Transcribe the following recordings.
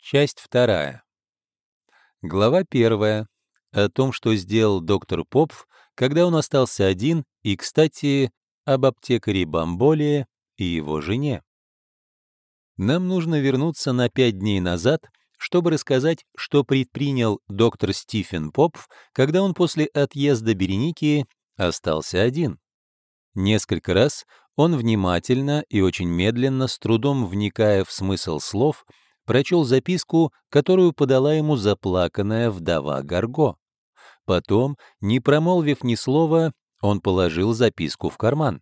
Часть вторая. Глава первая. О том, что сделал доктор Попф, когда он остался один, и, кстати, об аптекаре Бамболе и его жене. Нам нужно вернуться на пять дней назад, чтобы рассказать, что предпринял доктор Стивен Попф, когда он после отъезда Береники остался один. Несколько раз он внимательно и очень медленно, с трудом вникая в смысл слов, прочел записку, которую подала ему заплаканная вдова Гарго. Потом, не промолвив ни слова, он положил записку в карман.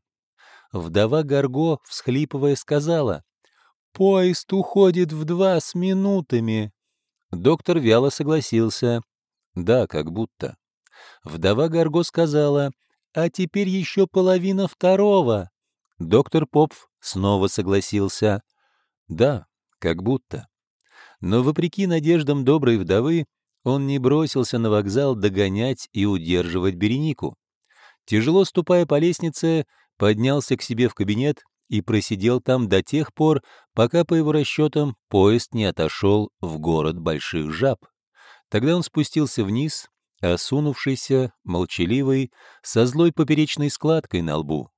Вдова Гарго, всхлипывая, сказала, «Поезд уходит в два с минутами». Доктор вяло согласился. «Да, как будто». Вдова Гарго сказала, «А теперь еще половина второго». Доктор Попф снова согласился. «Да, как будто». Но, вопреки надеждам доброй вдовы, он не бросился на вокзал догонять и удерживать Беренику. Тяжело ступая по лестнице, поднялся к себе в кабинет и просидел там до тех пор, пока, по его расчетам, поезд не отошел в город Больших Жаб. Тогда он спустился вниз, осунувшийся, молчаливый, со злой поперечной складкой на лбу.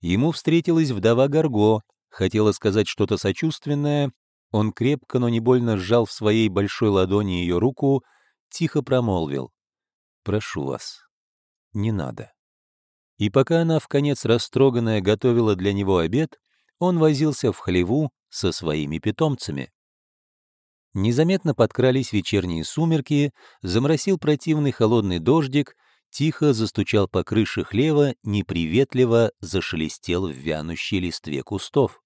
Ему встретилась вдова Гарго, хотела сказать что-то сочувственное, он крепко, но не больно сжал в своей большой ладони ее руку, тихо промолвил. «Прошу вас, не надо». И пока она, в конец растроганная, готовила для него обед, он возился в хлеву со своими питомцами. Незаметно подкрались вечерние сумерки, заморосил противный холодный дождик, тихо застучал по крыше хлева, неприветливо зашелестел в вянущей листве кустов.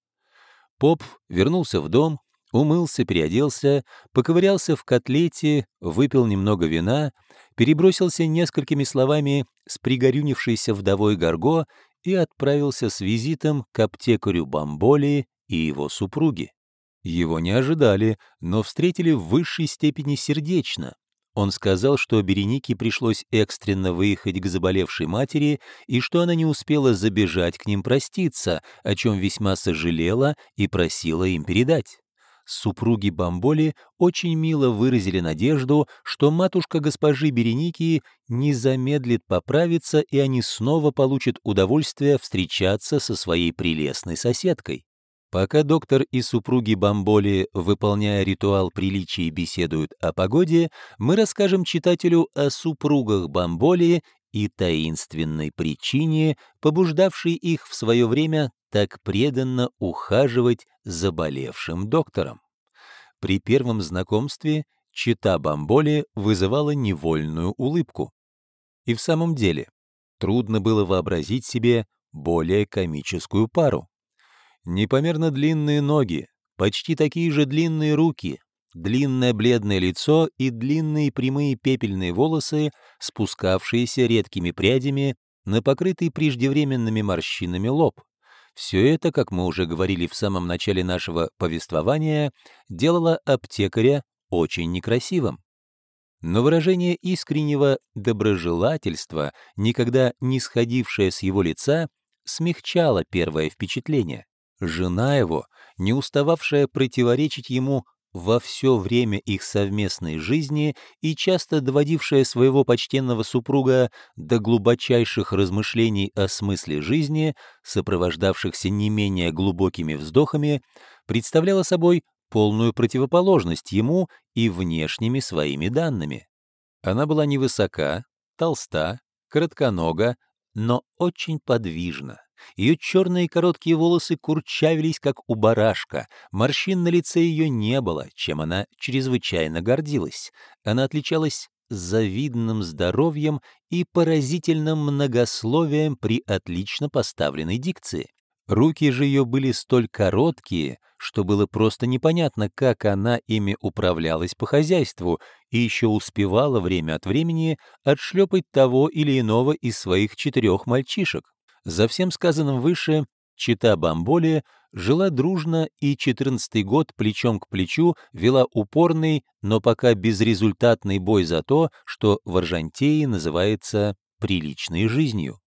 Поп вернулся в дом, умылся, переоделся, поковырялся в котлете, выпил немного вина, перебросился несколькими словами с пригорюнившейся вдовой Гарго и отправился с визитом к аптекарю Бамболи и его супруге. Его не ожидали, но встретили в высшей степени сердечно. Он сказал, что Беренике пришлось экстренно выехать к заболевшей матери и что она не успела забежать к ним проститься, о чем весьма сожалела и просила им передать супруги Бамболи очень мило выразили надежду, что матушка госпожи Береники не замедлит поправиться, и они снова получат удовольствие встречаться со своей прелестной соседкой. Пока доктор и супруги Бамболи, выполняя ритуал приличия, беседуют о погоде, мы расскажем читателю о супругах Бамболи и таинственной причине, побуждавшей их в свое время так преданно ухаживать за болевшим доктором. При первом знакомстве чита Бамболи вызывала невольную улыбку. И в самом деле, трудно было вообразить себе более комическую пару. Непомерно длинные ноги, почти такие же длинные руки, длинное бледное лицо и длинные прямые пепельные волосы, спускавшиеся редкими прядями на покрытый преждевременными морщинами лоб. Все это, как мы уже говорили в самом начале нашего повествования, делало аптекаря очень некрасивым. Но выражение искреннего доброжелательства, никогда не сходившее с его лица, смягчало первое впечатление. Жена его, не устававшая противоречить ему во все время их совместной жизни и часто доводившая своего почтенного супруга до глубочайших размышлений о смысле жизни, сопровождавшихся не менее глубокими вздохами, представляла собой полную противоположность ему и внешними своими данными. Она была невысока, толста, коротконога, но очень подвижна. Ее черные короткие волосы курчавились, как у барашка, морщин на лице ее не было, чем она чрезвычайно гордилась. Она отличалась завидным здоровьем и поразительным многословием при отлично поставленной дикции. Руки же ее были столь короткие, что было просто непонятно, как она ими управлялась по хозяйству и еще успевала время от времени отшлепать того или иного из своих четырех мальчишек. За всем сказанным выше, чита Бамболи жила дружно и 14 год плечом к плечу вела упорный, но пока безрезультатный бой за то, что в Аржантее называется приличной жизнью.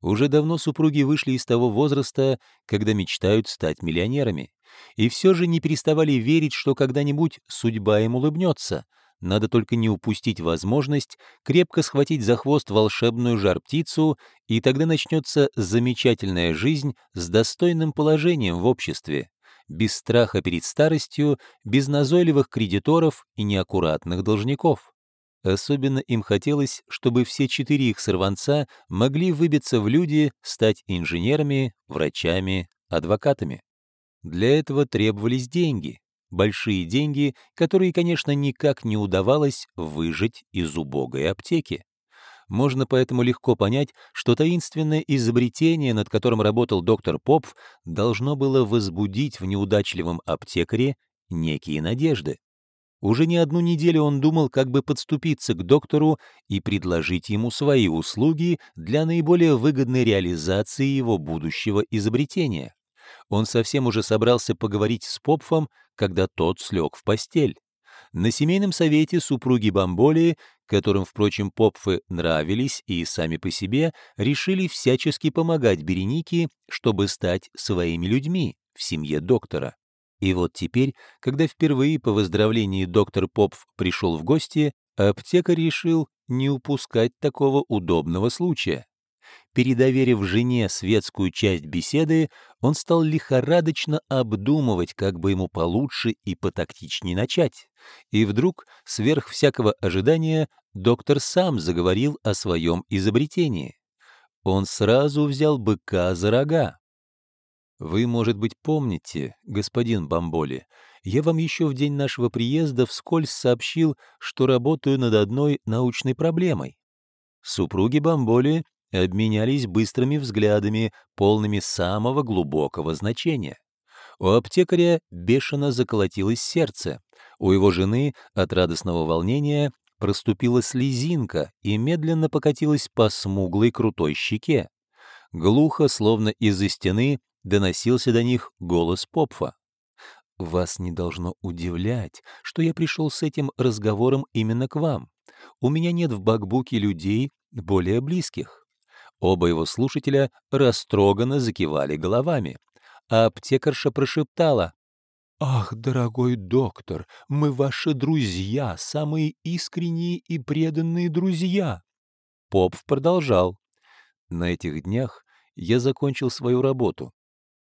Уже давно супруги вышли из того возраста, когда мечтают стать миллионерами, И все же не переставали верить, что когда-нибудь судьба им улыбнется. Надо только не упустить возможность крепко схватить за хвост волшебную жар-птицу, и тогда начнется замечательная жизнь с достойным положением в обществе, без страха перед старостью, без назойливых кредиторов и неаккуратных должников. Особенно им хотелось, чтобы все четыре их сорванца могли выбиться в люди, стать инженерами, врачами, адвокатами. Для этого требовались деньги, большие деньги, которые, конечно, никак не удавалось выжить из убогой аптеки. Можно поэтому легко понять, что таинственное изобретение, над которым работал доктор Попф, должно было возбудить в неудачливом аптекаре некие надежды. Уже не одну неделю он думал, как бы подступиться к доктору и предложить ему свои услуги для наиболее выгодной реализации его будущего изобретения. Он совсем уже собрался поговорить с Попфом, когда тот слег в постель. На семейном совете супруги Бамболи, которым, впрочем, Попфы нравились и сами по себе, решили всячески помогать Беренике, чтобы стать своими людьми в семье доктора. И вот теперь, когда впервые по выздоровлении доктор Попф пришел в гости, аптекарь решил не упускать такого удобного случая. Передоверив жене светскую часть беседы, он стал лихорадочно обдумывать, как бы ему получше и потактичнее начать. И вдруг, сверх всякого ожидания, доктор сам заговорил о своем изобретении. Он сразу взял быка за рога. Вы, может быть, помните, господин Бамболи, я вам еще в день нашего приезда вскользь сообщил, что работаю над одной научной проблемой. Супруги Бамболи обменялись быстрыми взглядами, полными самого глубокого значения. У аптекаря бешено заколотилось сердце. У его жены от радостного волнения проступила слезинка и медленно покатилась по смуглой крутой щеке. Глухо, словно из-за стены, доносился до них голос Попфа. «Вас не должно удивлять, что я пришел с этим разговором именно к вам. У меня нет в бакбуке людей более близких». Оба его слушателя растроганно закивали головами, а аптекарша прошептала «Ах, дорогой доктор, мы ваши друзья, самые искренние и преданные друзья!» Поп продолжал. «На этих днях я закончил свою работу.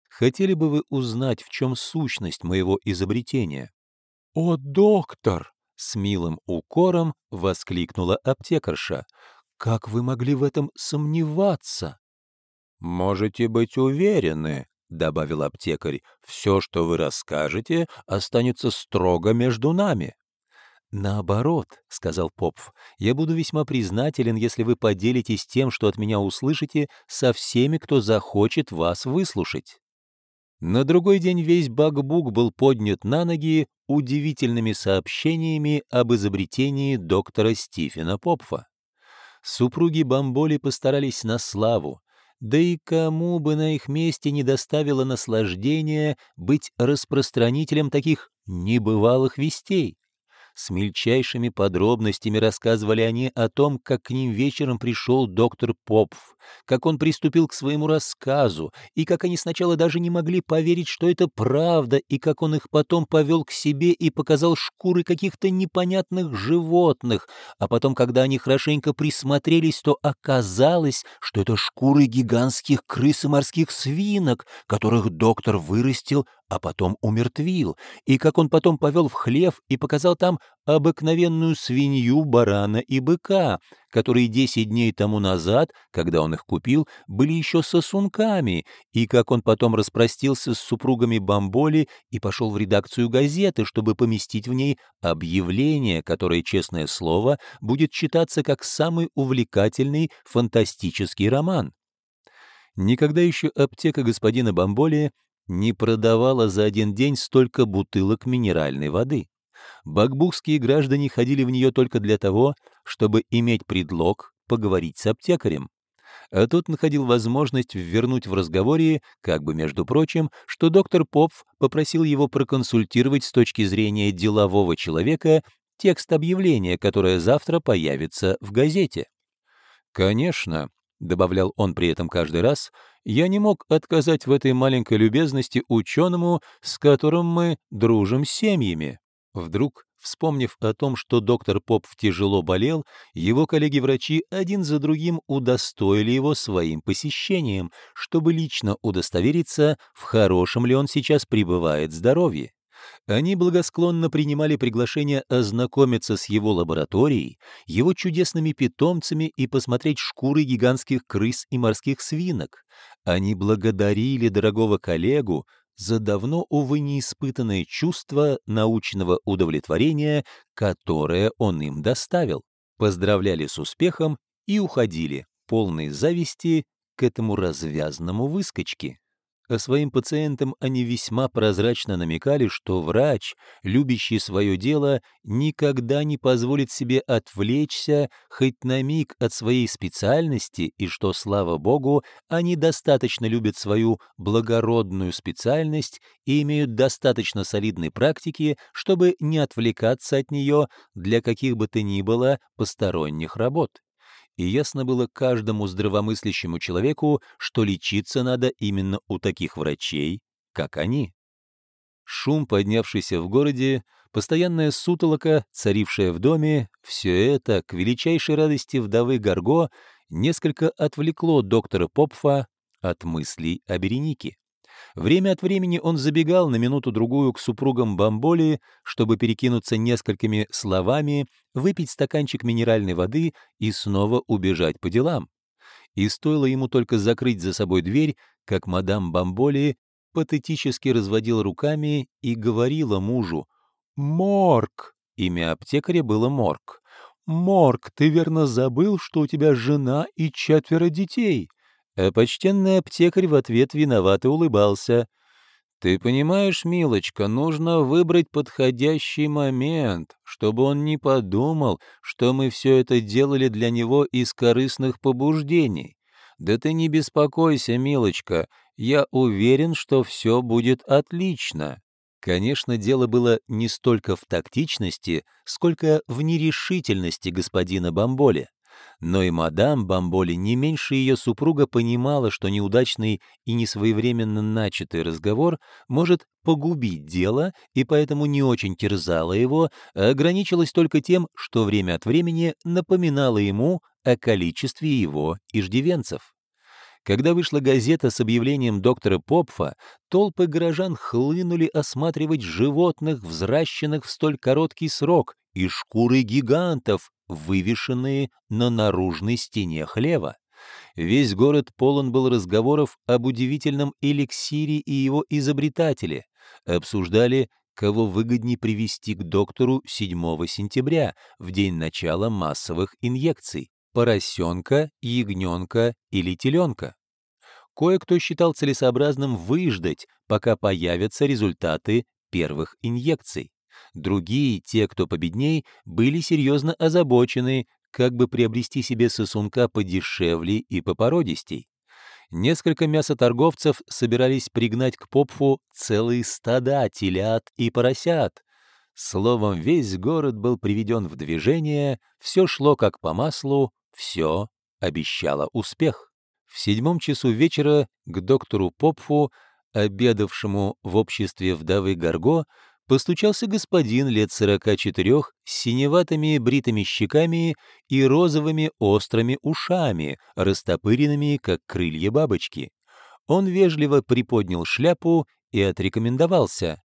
Хотели бы вы узнать, в чем сущность моего изобретения? — О, доктор! — с милым укором воскликнула аптекарша. — Как вы могли в этом сомневаться? — Можете быть уверены, — добавил аптекарь, — все, что вы расскажете, останется строго между нами. «Наоборот», — сказал Попф, — «я буду весьма признателен, если вы поделитесь тем, что от меня услышите, со всеми, кто захочет вас выслушать». На другой день весь Багбук был поднят на ноги удивительными сообщениями об изобретении доктора Стивена Попфа. Супруги Бамболи постарались на славу, да и кому бы на их месте не доставило наслаждения быть распространителем таких небывалых вестей. С мельчайшими подробностями рассказывали они о том, как к ним вечером пришел доктор Попф, как он приступил к своему рассказу, и как они сначала даже не могли поверить, что это правда, и как он их потом повел к себе и показал шкуры каких-то непонятных животных, а потом, когда они хорошенько присмотрелись, то оказалось, что это шкуры гигантских крыс и морских свинок, которых доктор вырастил а потом умертвил, и как он потом повел в хлев и показал там обыкновенную свинью, барана и быка, которые десять дней тому назад, когда он их купил, были еще сосунками, и как он потом распростился с супругами Бамболи и пошел в редакцию газеты, чтобы поместить в ней объявление, которое, честное слово, будет читаться как самый увлекательный фантастический роман. Никогда еще аптека господина Бамболи не продавала за один день столько бутылок минеральной воды. Бакбукские граждане ходили в нее только для того, чтобы иметь предлог поговорить с аптекарем. А тот находил возможность вернуть в разговоре, как бы между прочим, что доктор Попф попросил его проконсультировать с точки зрения делового человека текст объявления, которое завтра появится в газете. Конечно, — добавлял он при этом каждый раз, я не мог отказать в этой маленькой любезности ученому, с которым мы дружим семьями. Вдруг, вспомнив о том, что доктор Поп тяжело болел, его коллеги-врачи один за другим удостоили его своим посещением, чтобы лично удостовериться, в хорошем ли он сейчас пребывает здоровье. Они благосклонно принимали приглашение ознакомиться с его лабораторией, его чудесными питомцами и посмотреть шкуры гигантских крыс и морских свинок. Они благодарили дорогого коллегу за давно, увы, неиспытанное чувство научного удовлетворения, которое он им доставил, поздравляли с успехом и уходили, полные зависти к этому развязному выскочке. А своим пациентам они весьма прозрачно намекали, что врач, любящий свое дело, никогда не позволит себе отвлечься хоть на миг от своей специальности и что, слава богу, они достаточно любят свою благородную специальность и имеют достаточно солидной практики, чтобы не отвлекаться от нее для каких бы то ни было посторонних работ и ясно было каждому здравомыслящему человеку, что лечиться надо именно у таких врачей, как они. Шум, поднявшийся в городе, постоянная сутолока, царившая в доме, все это, к величайшей радости вдовы Гарго, несколько отвлекло доктора Попфа от мыслей о Беренике. Время от времени он забегал на минуту-другую к супругам Бамболи, чтобы перекинуться несколькими словами, выпить стаканчик минеральной воды и снова убежать по делам. И стоило ему только закрыть за собой дверь, как мадам Бамболи патетически разводила руками и говорила мужу «Морг!» Имя аптекаря было Морг. «Морг, ты верно забыл, что у тебя жена и четверо детей?» А почтенный аптекарь в ответ виновато улыбался. «Ты понимаешь, милочка, нужно выбрать подходящий момент, чтобы он не подумал, что мы все это делали для него из корыстных побуждений. Да ты не беспокойся, милочка, я уверен, что все будет отлично». Конечно, дело было не столько в тактичности, сколько в нерешительности господина Бамболи. Но и мадам Бамболи не меньше ее супруга понимала, что неудачный и несвоевременно начатый разговор может погубить дело, и поэтому не очень терзала его, а ограничилась только тем, что время от времени напоминала ему о количестве его иждивенцев. Когда вышла газета с объявлением доктора Попфа, толпы горожан хлынули осматривать животных, взращенных в столь короткий срок, и шкуры гигантов, вывешенные на наружной стене хлева. Весь город полон был разговоров об удивительном эликсире и его изобретателе. Обсуждали, кого выгоднее привести к доктору 7 сентября, в день начала массовых инъекций – поросенка, ягненка или теленка. Кое-кто считал целесообразным выждать, пока появятся результаты первых инъекций. Другие, те, кто победней, были серьезно озабочены, как бы приобрести себе сосунка подешевле и попородистей. Несколько мясоторговцев собирались пригнать к Попфу целые стада телят и поросят. Словом, весь город был приведен в движение, все шло как по маслу, все обещало успех. В седьмом часу вечера к доктору Попфу, обедавшему в обществе вдовы Гарго, постучался господин лет сорока четырех с синеватыми бритыми щеками и розовыми острыми ушами, растопыренными, как крылья бабочки. Он вежливо приподнял шляпу и отрекомендовался.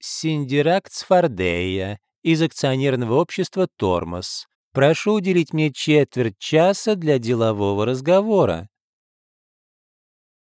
«Синдиракт Сфардея из акционерного общества «Тормоз». Прошу уделить мне четверть часа для делового разговора».